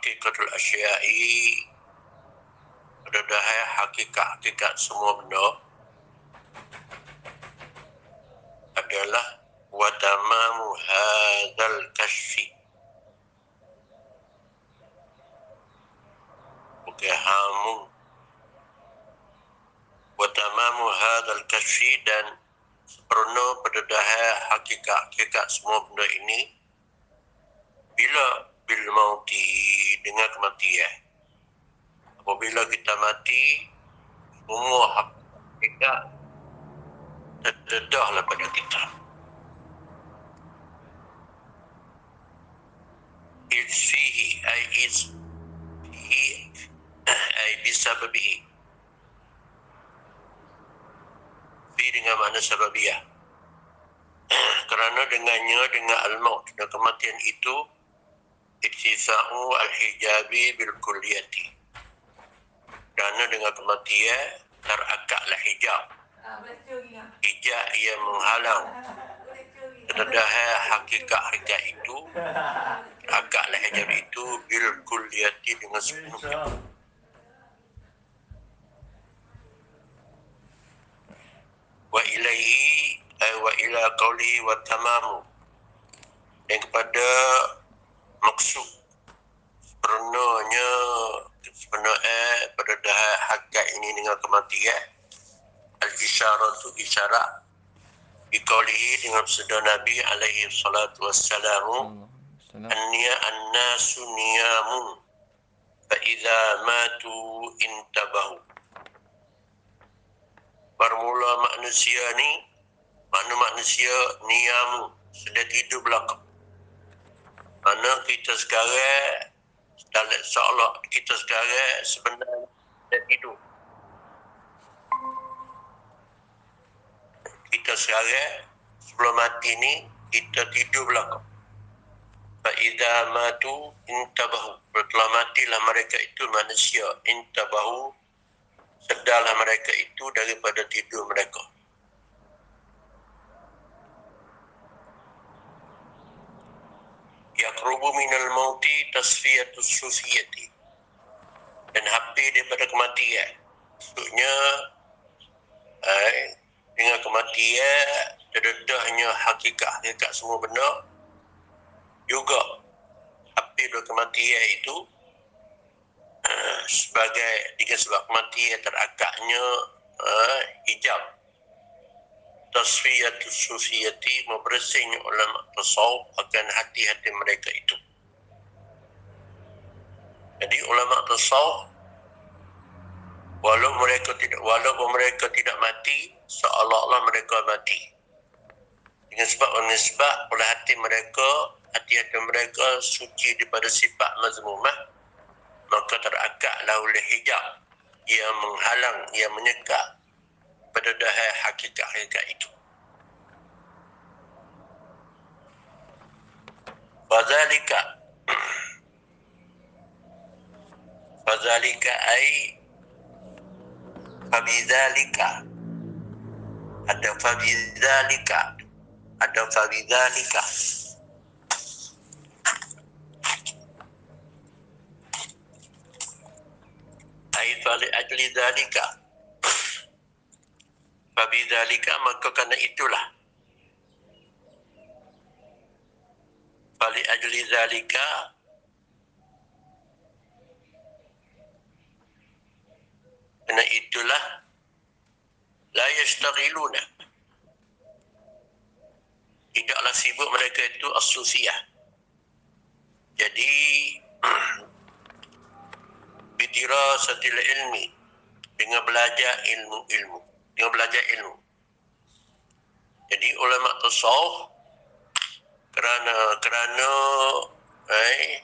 hakikatul asya'i. Berdahai hakikat-hakikat semua benda adalah wa tamamu hadzal kashfi. Bukan hamu wa tamamu hadzal kashfi. Dan sempurna berdahai hakikat-hakikat semua benda ini bila bil mauti dengan kematian apabila kita mati semua hak kita terdedahlah pada kita. Is fihi ay is fihi ay bisababihi fi dengan makna sababiah. Kerana dengannya dengan al-maut dan kematian itu ittisa'u al-hijabi bil kulliyati kerana dengan kematian terakaklah hijab. Hijab yang menghalang terdahat hakikat-hakikat itu terakaklah hijab itu bil kulliyati dengan sepenuhnya. Wa ilaihi ay wa ila qawli wa tamamu dan kepada maksud sebenarnya sebenarnya pada dah hakikat ini dengan kematian al-isyarah tu isyarat. Biqaulihi dengan sabda Nabi alaihi salatu wassalamu anniya annasu niyamun fa idza matu intabahu. Bermula manusia ni mana manusia niyamu sudah tidur belakang mana kita sekarang dalam seolah kita sekarang sebenarnya dah tidur. Kita sekarang sebelum mati ni kita tidur belakang. Fa'idha matu intabahu. Setelah matilah mereka itu manusia. Intabahu. Sedarlah mereka itu daripada tidur mereka. Yaqrubu minal mauti tasfiyatus sufiyati. Dan hampir daripada kematian. Maksudnya eh, dengan kematian terdedahnya hakikat-hakikat semua benda juga. Hampir daripada kematian itu eh, sebagai dengan sebab kematian terakaknya eh, hijab tasfiyatus sufiyati membersihnya ulama tasawuf akan hati-hati mereka itu. Jadi ulama tasawuf walau mereka tidak walaupun mereka tidak mati seolah-olah mereka mati. Dengan sebab nisbah oleh hati mereka hati-hati mereka suci daripada sifat mazmumah maka terakaklah oleh hijab yang menghalang yang menyekat pada dahai hakikat-hakikat itu. Fazalika. Fazalika ay Fabizalika. Ada Fabizalika Ada Fabizalika. Ay fali ajli zalika Fabidhalika maka kerana itulah. Fali ajli zalika Kerana itulah La yashtaghiluna. Tidaklah sibuk mereka itu as-sufiyah Jadi Bidirasatil ilmi Dengan belajar ilmu-ilmu dengan belajar ilmu. Jadi ulama tasawuf kerana kerana eh,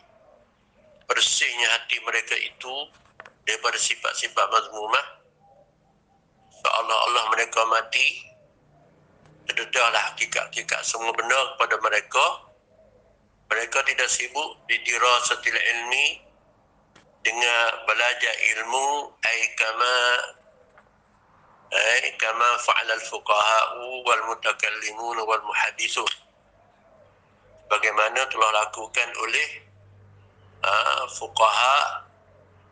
bersihnya hati mereka itu daripada sifat-sifat mazmumah seolah-olah mereka mati terdedahlah hakikat-hakikat semua benda kepada mereka mereka tidak sibuk di dirasatil ilmi dengan belajar ilmu ay al-fuqaha'u wal mutakallimun wal muhaddithun bagaimana telah lakukan oleh uh, fuqaha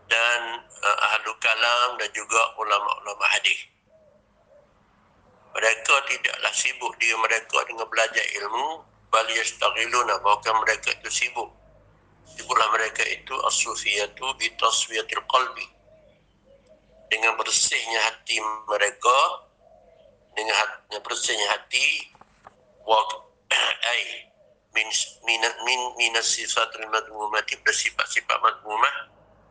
dan uh, ahlu kalam dan juga ulama-ulama hadis. Mereka tidaklah sibuk dia mereka dengan belajar ilmu, bal yastaghiluna bahkan mereka itu sibuk. Sibuklah mereka itu as-sufiyatu bi taswiyatil qalbi. Dengan bersihnya hati mereka dengan hati, bersihnya hati wa ai min min min min sifatul madmumati bersifat-sifat madmumah